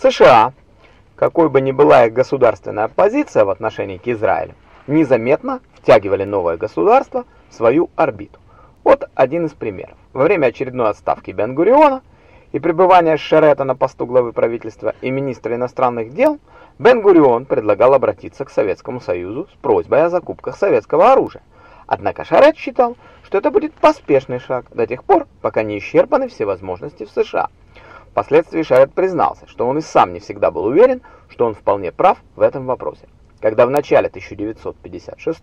США, какой бы ни была их государственная позиция в отношении к Израилю, незаметно втягивали новое государство в свою орбиту. Вот один из примеров. Во время очередной отставки Бен-Гуриона и пребывания Шерета на посту главы правительства и министра иностранных дел, Бен-Гурион предлагал обратиться к Советскому Союзу с просьбой о закупках советского оружия. Однако Шарет считал, что это будет поспешный шаг до тех пор, пока не исчерпаны все возможности в США. Впоследствии Шарет признался, что он и сам не всегда был уверен, что он вполне прав в этом вопросе. Когда в начале 1956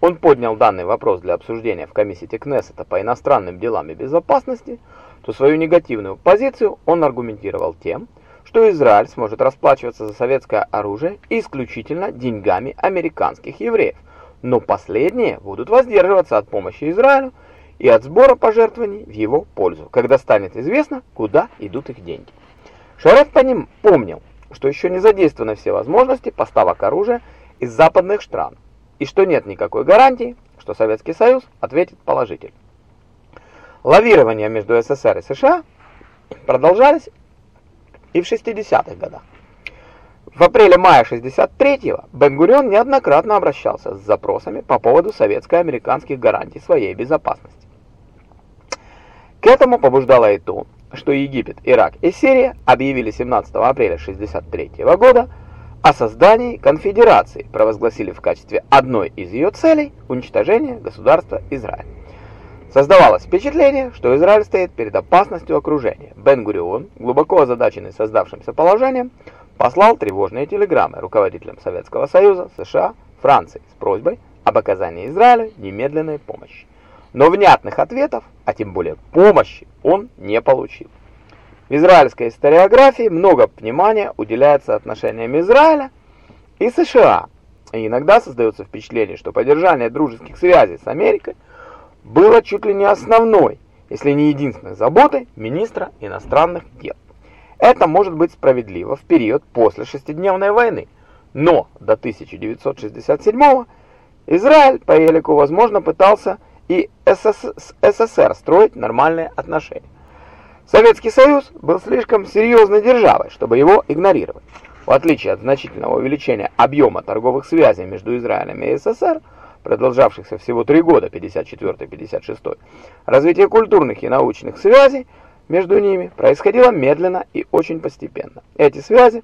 он поднял данный вопрос для обсуждения в комитете Кнессета по иностранным делам и безопасности, то свою негативную позицию он аргументировал тем, что Израиль сможет расплачиваться за советское оружие исключительно деньгами американских евреев, но последние будут воздерживаться от помощи Израилю и от сбора пожертвований в его пользу, когда станет известно, куда идут их деньги. Шареф по ним помнил, что еще не задействованы все возможности поставок оружия из западных стран, и что нет никакой гарантии, что Советский Союз ответит положительно. Лавирования между СССР и США продолжались и в 60-х годах. В апреле-мае 63-го Бен-Гурион неоднократно обращался с запросами по поводу советско-американских гарантий своей безопасности. К этому побуждало и то, что Египет, Ирак и Сирия объявили 17 апреля 63 года о создании конфедерации, провозгласили в качестве одной из ее целей уничтожение государства Израиль. Создавалось впечатление, что Израиль стоит перед опасностью окружения. Бен-Гурион, глубоко озадаченный создавшимся положением, послал тревожные телеграммы руководителям Советского Союза, США, Франции с просьбой об оказании Израилю немедленной помощи. Но внятных ответов, а тем более помощи, он не получил. В израильской историографии много внимания уделяется отношениям Израиля и США, и иногда создается впечатление, что поддержание дружеских связей с Америкой было чуть ли не основной, если не единственной заботой министра иностранных дел. Это может быть справедливо в период после шестидневной войны, но до 1967 Израиль по елику, возможно, пытался и СССР строить нормальные отношения. Советский Союз был слишком серьезной державой, чтобы его игнорировать. В отличие от значительного увеличения объема торговых связей между Израилем и СССР, продолжавшихся всего три года, 54-56, развитие культурных и научных связей между ними происходило медленно и очень постепенно. Эти связи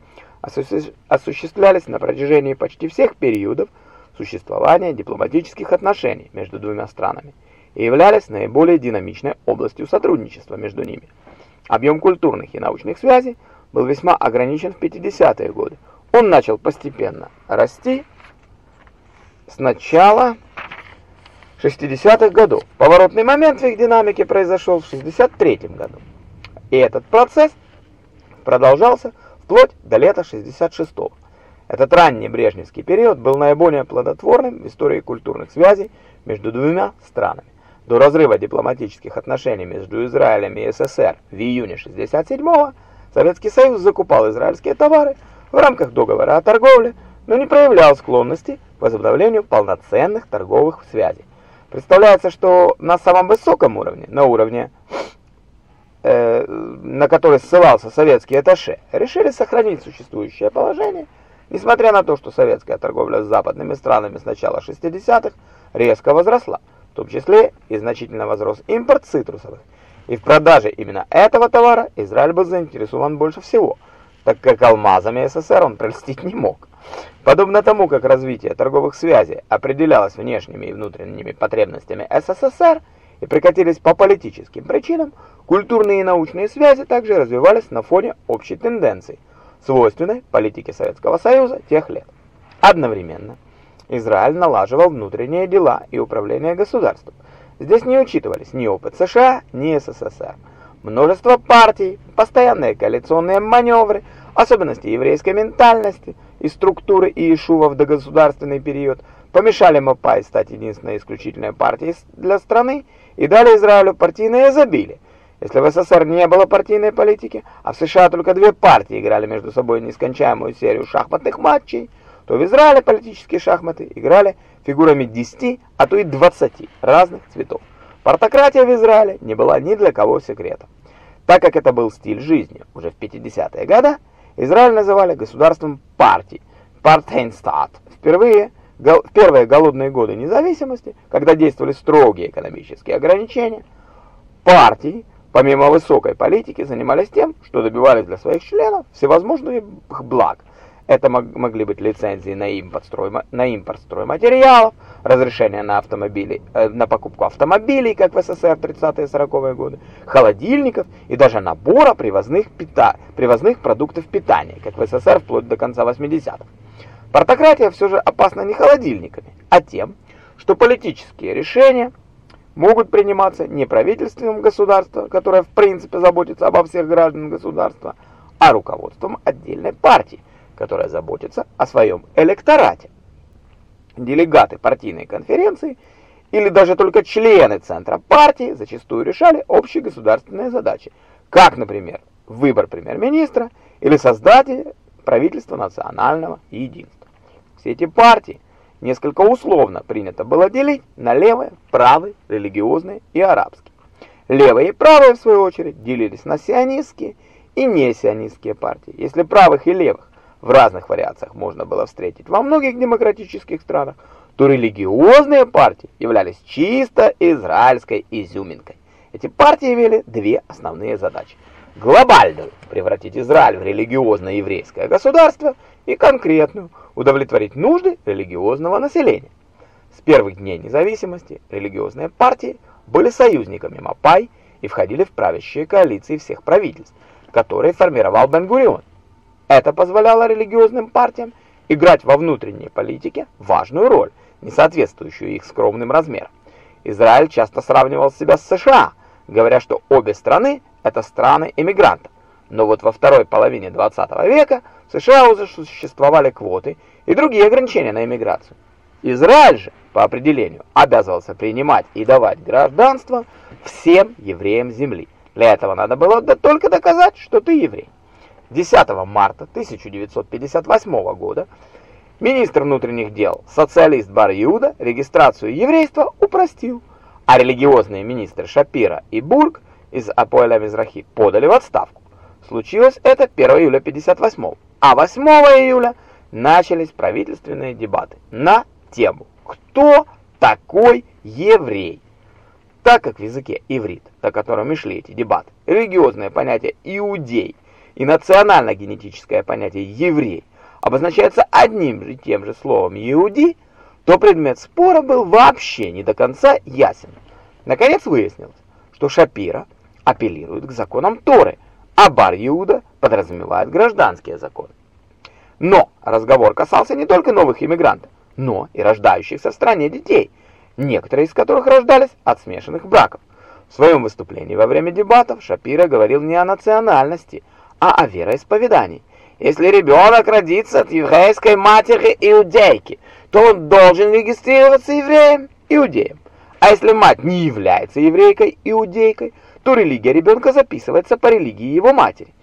осуществлялись на протяжении почти всех периодов существования дипломатических отношений между двумя странами и являлись наиболее динамичной областью сотрудничества между ними. Объем культурных и научных связей был весьма ограничен в 50-е годы. Он начал постепенно расти с начала 60-х годов. Поворотный момент в их динамике произошел в 63-м году. И этот процесс продолжался вплоть до лета 66-го. Этот ранний брежневский период был наиболее плодотворным в истории культурных связей между двумя странами. До разрыва дипломатических отношений между Израилем и СССР в июне 67-го Советский Союз закупал израильские товары в рамках договора о торговле, но не проявлял склонности к возобновлению полноценных торговых связей. Представляется, что на самом высоком уровне, на уровне, э, на который ссылался советский атташе, решили сохранить существующее положение – Несмотря на то, что советская торговля с западными странами с начала 60-х резко возросла, в том числе и значительно возрос импорт цитрусовых. И в продаже именно этого товара Израиль был заинтересован больше всего, так как алмазами СССР он прельстить не мог. Подобно тому, как развитие торговых связей определялось внешними и внутренними потребностями СССР и прекратились по политическим причинам, культурные и научные связи также развивались на фоне общей тенденции – свойственной политике Советского Союза тех лет. Одновременно Израиль налаживал внутренние дела и управление государством. Здесь не учитывались ни опыт США, ни СССР. Множество партий, постоянные коалиционные маневры, особенности еврейской ментальности и структуры Иешува в догосударственный период помешали Мапай стать единственной исключительной партией для страны и дали Израилю партийное изобилие, если в СССР не было партийной политики, а в США только две партии играли между собой нескончаемую серию шахматных матчей, то в Израиле политические шахматы играли фигурами 10, а то и 20 разных цветов. Партократия в Израиле не была ни для кого секретом. Так как это был стиль жизни уже в 50-е годы, Израиль называли государством партий, Партхейнстат. Впервые в первые голодные годы независимости, когда действовали строгие экономические ограничения, партии, помимо высокой политики, занимались тем, что добивались для своих членов всевозможных благ – это могли быть лицензии на импорт, стройма на импорт стройматериалов, разрешение на автомобили, э, на покупку автомобилей, как в СССР 30-е 40-е годы, холодильников и даже набора привозных, пита привозных продуктов питания, как в СССР вплоть до конца 80-х. Портократия все же опасна не холодильниками, а тем, что политические решения могут приниматься не правительством государства, которое в принципе заботится обо всех гражданах государства, а руководством отдельной партии, которая заботится о своем электорате. Делегаты партийной конференции или даже только члены Центра партии зачастую решали общие государственные задачи, как, например, выбор премьер-министра или создание правительства национального единства. Все эти партии несколько условно принято было делить на левые, правые, религиозные и арабские. Левые и правые, в свою очередь, делились на сионистские и несионистские партии. Если правых и левых в разных вариациях можно было встретить во многих демократических странах, то религиозные партии являлись чисто израильской изюминкой. Эти партии имели две основные задачи. Глобальную – превратить Израиль в религиозное еврейское государство и конкретную – удовлетворить нужды религиозного населения. С первых дней независимости религиозные партии были союзниками Мапай и входили в правящие коалиции всех правительств, которые формировал Бен-Гурион. Это позволяло религиозным партиям играть во внутренней политике важную роль, не соответствующую их скромным размерам. Израиль часто сравнивал себя с США, говоря, что обе страны – это страны эмигрантов. Но вот во второй половине 20 века в США уже существовали квоты и другие ограничения на эмиграцию. Израиль же, по определению, обязывался принимать и давать гражданство всем евреям земли. Для этого надо было только доказать, что ты еврей. 10 марта 1958 года министр внутренних дел, социалист Бар Иуда, регистрацию еврейства упростил, а религиозные министры Шапира и Бург из Апоэля Мизрахи подали в отставку. Случилось это 1 июля 58 а 8 июля начались правительственные дебаты на тему «Кто такой еврей?». Так как в языке иврит, на котором и шли эти дебаты, религиозное понятие «иудей» и национально-генетическое понятие «еврей» обозначается одним и тем же словом «иуди», то предмет спора был вообще не до конца ясен. Наконец выяснилось, что Шапира апеллирует к законам Торы, а Бар-Иуда подразумевает гражданские законы. Но разговор касался не только новых иммигрантов, но и рождающихся в стране детей, некоторые из которых рождались от смешанных браков. В своем выступлении во время дебатов Шапира говорил не о национальности, а о вероисповедании. Если ребенок родится от еврейской матери иудейки, то он должен регистрироваться евреем иудеем. А если мать не является еврейкой иудейкой, то религия ребенка записывается по религии его матери.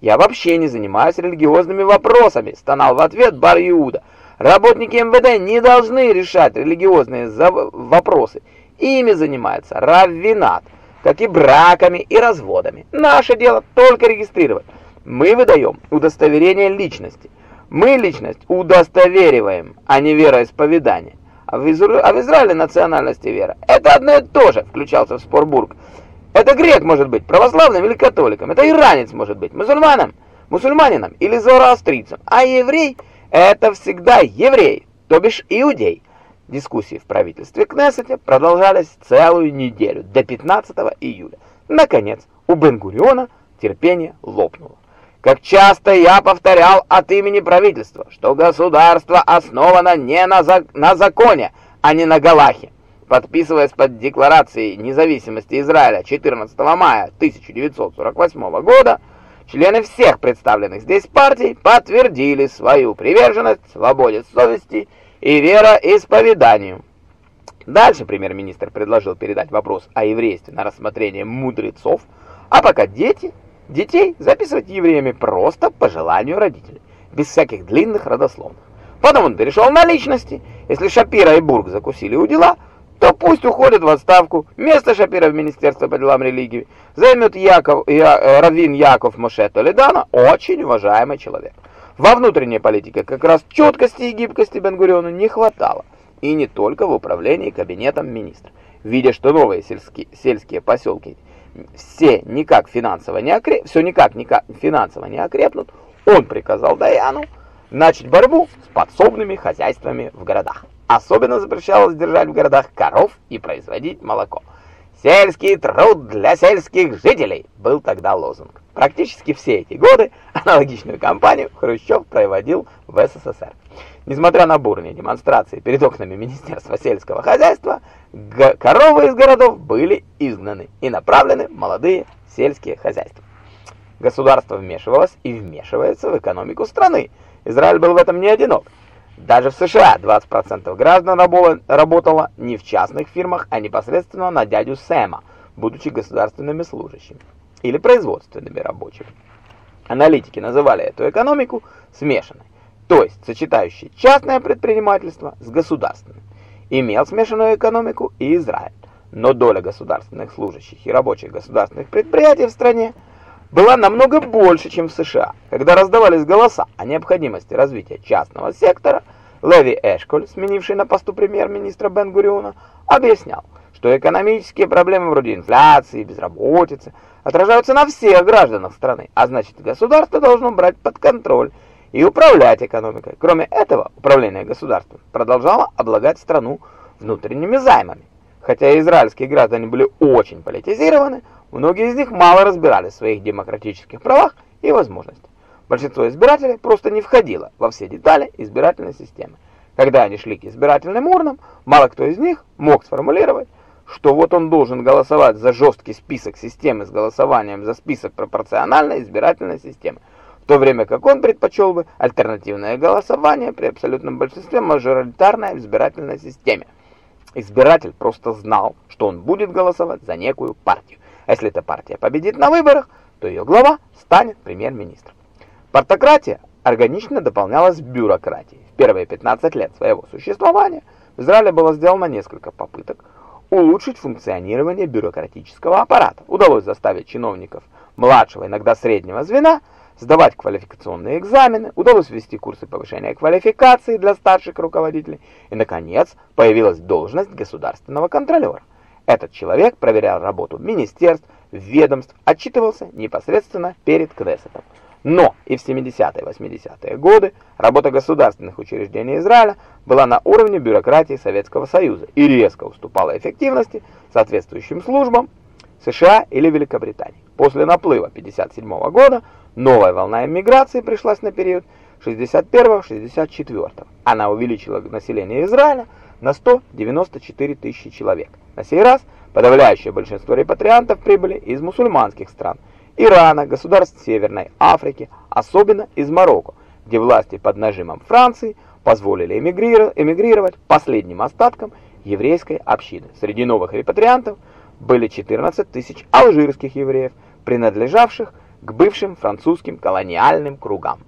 «Я вообще не занимаюсь религиозными вопросами», — стонал в ответ Бар Иуда. «Работники МВД не должны решать религиозные вопросы. Ими занимается раввинат, как и браками и разводами. Наше дело только регистрировать». Мы выдаем удостоверение личности. Мы личность удостовериваем, а не вероисповедание. А в, а Израиле национальность и вера – это одно и то же, включался в спор Бург. Это грек может быть православным или католиком, это иранец может быть мусульманом, мусульманином или зороастрийцем, а еврей – это всегда еврей, то бишь иудей. Дискуссии в правительстве Кнессете продолжались целую неделю, до 15 июля. Наконец, у Бен-Гуриона терпение лопнуло. Как часто я повторял от имени правительства, что государство основано не на, зак на законе, а не на Галахе. Подписываясь под Декларацией независимости Израиля 14 мая 1948 года, члены всех представленных здесь партий подтвердили свою приверженность свободе совести и вероисповеданию. Дальше премьер-министр предложил передать вопрос о еврействе на рассмотрение мудрецов, а пока дети Детей записывать евреями просто по желанию родителей, без всяких длинных родословных. Потом он перешел на личности. Если Шапира и Бург закусили у дела, то пусть уходит в отставку. Место Шапира в Министерство по делам религии займет Яков, Я, э, Равин Яков Моше Толедана, очень уважаемый человек. Во внутренней политике как раз четкости и гибкости Бенгуриону не хватало. И не только в управлении кабинетом министров. Видя, что новые сельские, сельские поселки все никак финансово не окреп, все никак, никак финансово не окрепнут, он приказал Даяну начать борьбу с подсобными хозяйствами в городах. Особенно запрещалось держать в городах коров и производить молоко. «Сельский труд для сельских жителей» был тогда лозунг. Практически все эти годы аналогичную кампанию Хрущев проводил в СССР. Несмотря на бурные демонстрации перед окнами Министерства сельского хозяйства, коровы из городов были изгнаны и направлены молодые сельские хозяйства. Государство вмешивалось и вмешивается в экономику страны. Израиль был в этом не одинок. Даже в США 20% граждан работало не в частных фирмах, а непосредственно на дядю Сэма, будучи государственными служащими или производственными рабочими. Аналитики называли эту экономику смешанной, то есть сочетающей частное предпринимательство с государственным. Имел смешанную экономику и Израиль, но доля государственных служащих и рабочих государственных предприятий в стране была намного больше, чем в США. Когда раздавались голоса о необходимости развития частного сектора, Леви Эшколь, сменивший на посту премьер-министра Бен-Гуриона, объяснял, что экономические проблемы вроде инфляции, безработицы отражаются на всех гражданах страны, а значит государство должно брать под контроль и управлять экономикой. Кроме этого, управление государством продолжало облагать страну внутренними займами. Хотя израильские граждане были очень политизированы, Многие из них мало разбирались в своих демократических правах и возможностях. Большинство избирателей просто не входило во все детали избирательной системы. Когда они шли к избирательным урнам, мало кто из них мог сформулировать, что вот он должен голосовать за жесткий список системы с голосованием за список пропорциональной избирательной системы, в то время как он предпочел бы альтернативное голосование при абсолютном большинстве мажоритарной избирательной системе. Избиратель просто знал, что он будет голосовать за некую партию. А если эта партия победит на выборах, то ее глава станет премьер-министром. Партократия органично дополнялась бюрократией. В первые 15 лет своего существования в Израиле было сделано несколько попыток улучшить функционирование бюрократического аппарата. Удалось заставить чиновников младшего, иногда среднего звена, сдавать квалификационные экзамены, удалось ввести курсы повышения квалификации для старших руководителей, и, наконец, появилась должность государственного контролера. Этот человек проверял работу министерств, ведомств, отчитывался непосредственно перед Кнессетом. Но и в 70-е 80-е годы работа государственных учреждений Израиля была на уровне бюрократии Советского Союза и резко уступала эффективности соответствующим службам США или Великобритании. После наплыва 1957 года новая волна иммиграции пришлась на период 61-64. Она увеличила население Израиля на 194 тысячи человек. На сей раз подавляющее большинство репатриантов прибыли из мусульманских стран, Ирана, государств Северной Африки, особенно из Марокко, где власти под нажимом Франции позволили эмигрировать последним остаткам еврейской общины. Среди новых репатриантов были 14 тысяч алжирских евреев, принадлежавших к бывшим французским колониальным кругам.